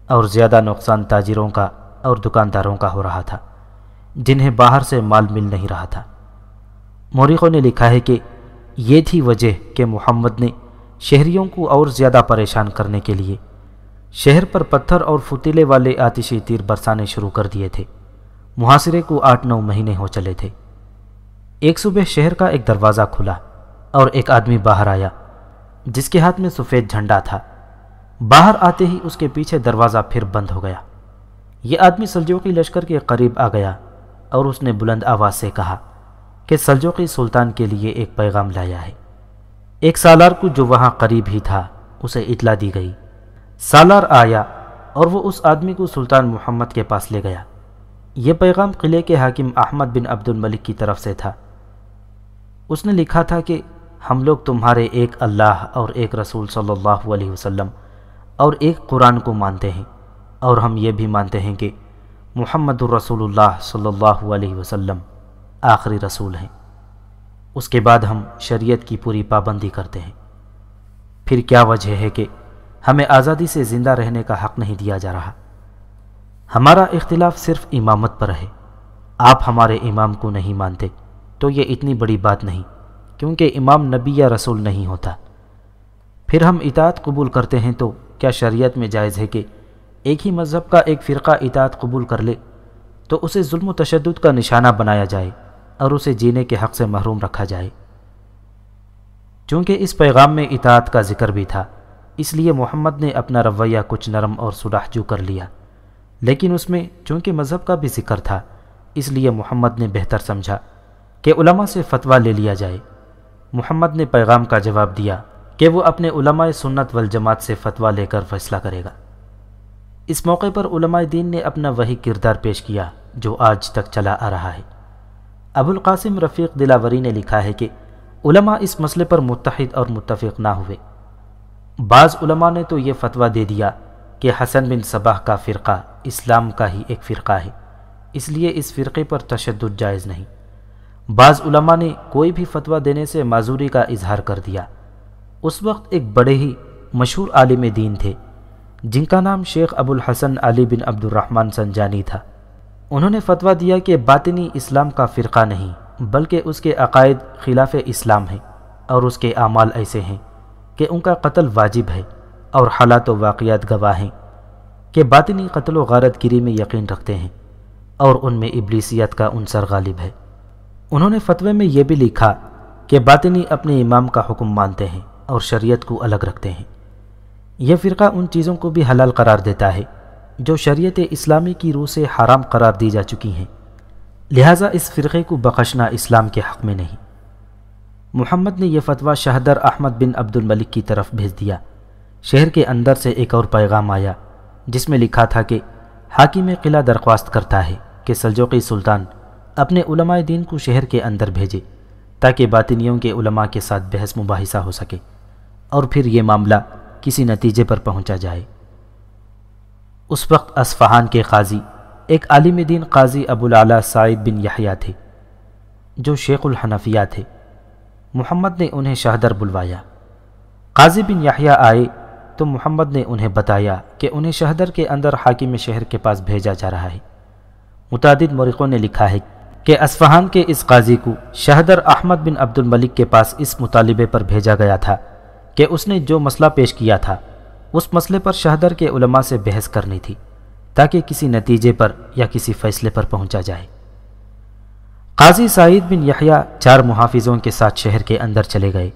اور زیادہ نقصان تاجروں کا اور دکانداروں کا ہو رہا تھا، جنہیں باہر سے مال مل نہیں رہا تھا۔ مورخوں نے لکھا ہے کہ یہ تھی وجہ کہ محمد نے شہریوں کو اور زیادہ پریشان کرنے کے لیے شہر پر پتھر اور فتیلے والے آتشی تیر برسانے شروع کر دیے تھے۔ محاصرے کو آٹھ نو مہینے ہو چلے تھے۔ ایک صبح شہر کا ایک دروازہ کھلا اور ایک آدمی باہر آیا، جس کے ہاتھ میں سفید جھنڈا تھا۔ باہر آتے ہی اس کے پیچھے دروازہ پھر بند ہو گیا۔ یہ آدمی سلجوقی لشکر کے قریب آ گیا اور اس نے بلند آواز سے کہا کہ سلجوقی سلطان کے لیے ایک پیغام لایا ہے۔ ایک سالار کو جو وہاں قریب ہی تھا، اسے اطلاع دی گئی۔ سالار آیا اور وہ اس آدمی کو سلطان محمد کے پاس لے گیا۔ یہ پیغام قلعے کے حاکم احمد بن عبد الملک کی طرف سے تھا۔ اس نے لکھا تھا کہ ہم لوگ تمہارے ایک اللہ اور ایک رسول صلی اللہ علیہ وسلم اور ایک قرآن کو مانتے ہیں اور ہم یہ بھی مانتے ہیں کہ محمد الرسول اللہ صلی اللہ علیہ وسلم آخری رسول ہیں۔ اس کے بعد ہم شریعت کی پوری پابندی کرتے ہیں۔ پھر کیا وجہ ہے کہ ہمیں آزادی سے زندہ رہنے کا حق نہیں دیا جا رہا۔ ہمارا اختلاف صرف امامت پر ہے آپ ہمارے امام کو نہیں مانتے، تو یہ اتنی بڑی بات نہیں، کیونکہ امام نبی یا رسول نہیں ہوتا۔ پھر ہم اطاعت قبول کرتے ہیں تو کیا شریعت میں جائز ہے کہ ایک ہی مذہب کا ایک فرقہ اطاعت قبول کر لے؟ تو اسے ظلم و تشدد کا نشانہ بنایا جائے اور اسے جینے کے حق سے محروم رکھا جائے۔ چونکہ اس پیغام میں اطاعت کا ذکر بھی تھا۔ اس لیے محمد نے اپنا رویہ کچھ نرم اور جو کر لیا۔ لیکن اس میں چونکہ مذہب کا بھی ذکر تھا، اس لیے محمد نے بہتر سمجھا کہ علماء سے فتویٰ لے لیا جائے۔ محمد نے پیغام کا جواب دیا کہ وہ اپنے علماء سنت والجماعت سے فتویٰ لے کر فیصلہ کرے گا۔ اس موقع پر علماء دین نے اپنا وہی کردار پیش کیا جو آج تک چلا آ رہا ہے۔ ابو القاسم رفیق دلاوری نے لکھا ہے کہ علماء اس مسئلے پر متحد اور متفق نہ ہوئے۔ بعض علماء نے تو یہ فتویٰ دے دیا کہ حسن بن صباح کا فرقہ اسلام کا ہی ایک فرقہ ہے، اس لیے اس فرقے پر تشدد جائز نہیں۔ بعض علماء نے کوئی بھی فتویٰ دینے سے معذوری کا اظہار کر دیا۔ اس وقت ایک بڑے ہی مشہور عالم دین تھے، جن کا نام شیخ ابو الحسن علی بن عبد الرحمن سنجانی تھا۔ انہوں نے فتویٰ دیا کہ باطنی اسلام کا فرقہ نہیں، بلکہ اس کے عقائد خلاف اسلام ہیں اور اس کے اعمال ایسے ہیں۔ کہ ان کا قتل واجب ہے اور حالات و واقعات گواہ ہیں کہ باطنی قتل و غارت گری میں یقین رکھتے ہیں اور ان میں ابلیسیت کا عنصر غالب ہے۔ انہوں نے فتوے میں یہ بھی لکھا کہ باطنی اپنے امام کا حکم مانتے ہیں اور شریعت کو الگ رکھتے ہیں۔ یہ فرقہ ان چیزوں کو بھی حلال قرار دیتا ہے جو شریعت اسلامی کی روح سے حرام قرار دی جا چکی ہیں۔ لہٰذا اس فرقے کو بخشنا اسلام کے حق میں نہیں۔ محمد نے یہ فتویٰ شہدر احمد بن عبد الملک کی طرف بھیج دیا۔ شہر کے اندر سے ایک اور پیغام آیا، جس میں لکھا تھا کہ حاکم قلعہ درخواست کرتا ہے کہ سلجوقی سلطان اپنے علماء دین کو شہر کے اندر بھیجے تاکہ باطنیوں کے علماء کے ساتھ بحث مباحثہ ہو سکے اور پھر یہ معاملہ کسی نتیجے پر پہنچا جائے۔ اس وقت اصفہان کے قاضی، ایک عالم دین قاضی ابو العلیٰ سعید بن یحییٰ تھے، جو شیخ الحنفیہ تھے۔ محمد نے انہیں شہدر بلوایا۔ قاضی بن یحییٰ آئے تو محمد نے انہیں بتایا کہ انہیں شہدر کے اندر حاکم شہر کے پاس بھیجا جا رہا ہے۔ متعدد مرقوں نے لکھا ہے کہ اصفہان کے اس قاضی کو شہدر احمد بن عبد الملک کے پاس اس مطالبے پر بھیجا گیا تھا کہ اس نے جو مسئلہ پیش کیا تھا، اس مسئلے پر شہدر کے علماء سے بحث کرنی تھی تاکہ کسی نتیجے پر یا کسی فیصلے پر پہنچا جائے۔ قاضی سعید بن یحییٰ چار محافظوں کے ساتھ شہر کے اندر چلے گئے۔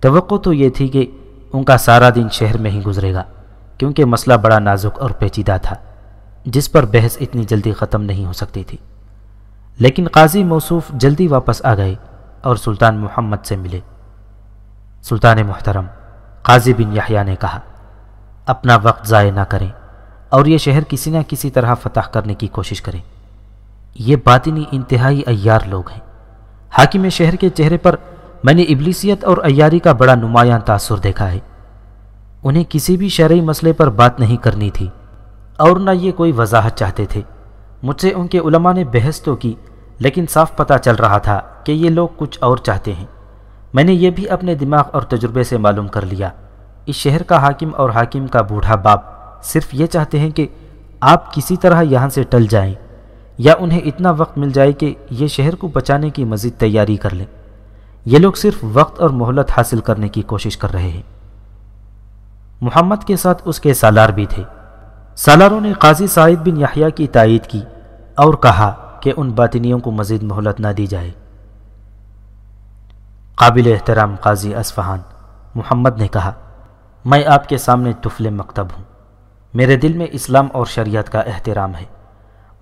توقع تو یہ تھی کہ ان کا سارا دن شہر میں ہی گزرے گا، کیونکہ مسئلہ بڑا نازک اور پیچیدہ تھا، جس پر بحث اتنی جلدی ختم نہیں ہو سکتی تھی۔ لیکن قاضی موصوف جلدی واپس آ گئے اور سلطان محمد سے ملے۔ سلطان محترم، قاضی بن یحییٰ نے کہا، اپنا وقت ضائع نہ کریں اور یہ شہر کسی نہ کسی طرح فتح کرنے کی کوشش کریں۔ یہ باطنی انتہائی ایار لوگ ہیں۔ حاکم شہر کے چہرے پر میں نے ابلیسیت اور ایاری کا بڑا نمایاں تاثر دیکھا ہے۔ انہیں کسی بھی شرعی مسئلے پر بات نہیں کرنی تھی اور نہ یہ کوئی وضاحت چاہتے تھے۔ مجھ سے ان کے علماء نے بحث تو کی، لیکن صاف پتہ چل رہا تھا کہ یہ لوگ کچھ اور چاہتے ہیں۔ میں نے یہ بھی اپنے دماغ اور تجربے سے معلوم کر لیا۔ اس شہر کا حاکم اور حاکم کا بوڑھا باپ صرف یہ چاہتے ہیں کہ آپ کسی طرح یہاں سے ٹل جائیں۔ یا انہیں اتنا وقت مل جائے کہ یہ شہر کو بچانے کی مزید تیاری کر لیں۔ یہ لوگ صرف وقت اور مہلت حاصل کرنے کی کوشش کر رہے ہیں۔ محمد کے ساتھ اس کے سالار بھی تھے۔ سالاروں نے قاضی سعید بن یحییٰ کی تائید کی اور کہا کہ ان باطنیوں کو مزید مہلت نہ دی جائے۔ قابل احترام قاضی اصفہان، محمد نے کہا، میں آپ کے سامنے طفل مکتب ہوں۔ میرے دل میں اسلام اور شریعت کا احترام ہے۔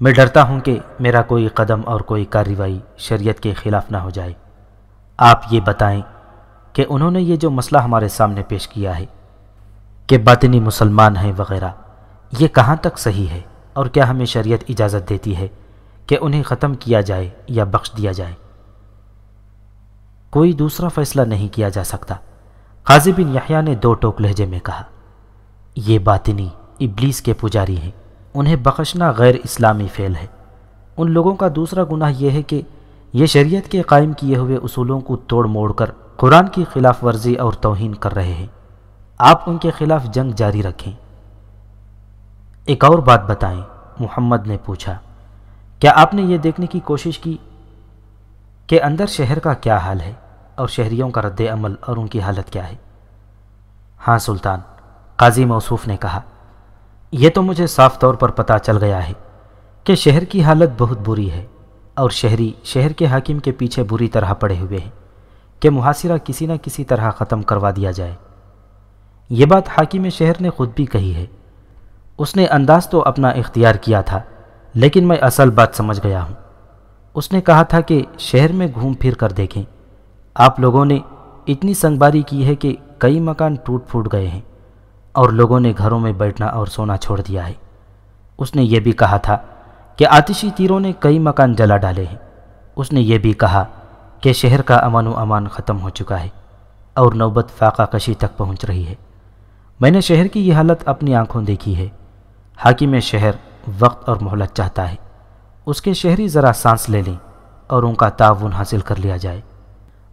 میں ڈرتا ہوں کہ میرا کوئی قدم اور کوئی کارروائی شریعت کے خلاف نہ ہو جائے۔ آپ یہ بتائیں کہ انہوں نے یہ جو مسئلہ ہمارے سامنے پیش کیا ہے کہ باطنی مسلمان ہیں وغیرہ، یہ کہاں تک صحیح ہے اور کیا ہمیں شریعت اجازت دیتی ہے کہ انہیں ختم کیا جائے یا بخش دیا جائے؟ کوئی دوسرا فیصلہ نہیں کیا جا سکتا۔ قاضی بن یحییٰ نے دو ٹوک لہجے میں کہا، یہ باطنی ابلیس کے پجاری ہیں۔ انہیں بخشنا غیر اسلامی فعل ہے۔ ان لوگوں کا دوسرا گناہ یہ ہے کہ یہ شریعت کے قائم کیے ہوئے اصولوں کو توڑ موڑ کر قرآن کی خلاف ورزی اور توہین کر رہے ہیں۔ آپ ان کے خلاف جنگ جاری رکھیں۔ ایک اور بات بتائیں۔ محمد نے پوچھا، کیا آپ نے یہ دیکھنے کی کوشش کی کہ اندر شہر کا کیا حال ہے اور شہریوں کا رد عمل اور ان کی حالت کیا ہے؟ ہاں سلطان، قاضی موصوف نے کہا یہ تو مجھے صاف طور پر پتہ چل گیا ہے کہ شہر کی حالت بہت بری ہے اور شہری شہر کے حاکم کے پیچھے بری طرح پڑے ہوئے ہیں کہ محاصرہ کسی نہ کسی طرح ختم کروا دیا جائے۔ یہ بات حاکم شہر نے خود بھی کہی ہے۔ اس نے انداز تو اپنا اختیار کیا تھا، لیکن میں اصل بات سمجھ گیا ہوں۔ اس نے کہا تھا کہ شہر میں گھوم پھر کر دیکھیں۔ آپ لوگوں نے اتنی سنگباری کی ہے کہ کئی مکان ٹوٹ پھوٹ گئے ہیں۔ اور لوگوں نے گھروں میں بیٹھنا اور سونا چھوڑ دیا ہے۔ اس نے یہ بھی کہا تھا کہ آتشی تیروں نے کئی مکان جلا ڈالے ہیں۔ اس نے یہ بھی کہا کہ شہر کا امن و امان ختم ہو چکا ہے اور نوبت فاقہ کشی تک پہنچ رہی ہے۔ میں نے شہر کی یہ حالت اپنی آنکھوں دیکھی ہے۔ حاکم شہر وقت اور مہلت چاہتا ہے۔ اس کے شہری ذرا سانس لے لیں اور ان کا تعاون حاصل کر لیا جائے۔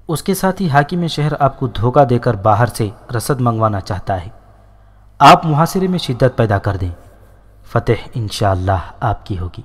اس کے ساتھ ہی حاکم شہر آپ کو دھوکہ دے کر باہر سے رسد منگوانا چاہتا ہے۔ آپ محاصرے میں شدت پیدا کر دیں۔ فتح انشاءاللہ آپ کی ہوگی۔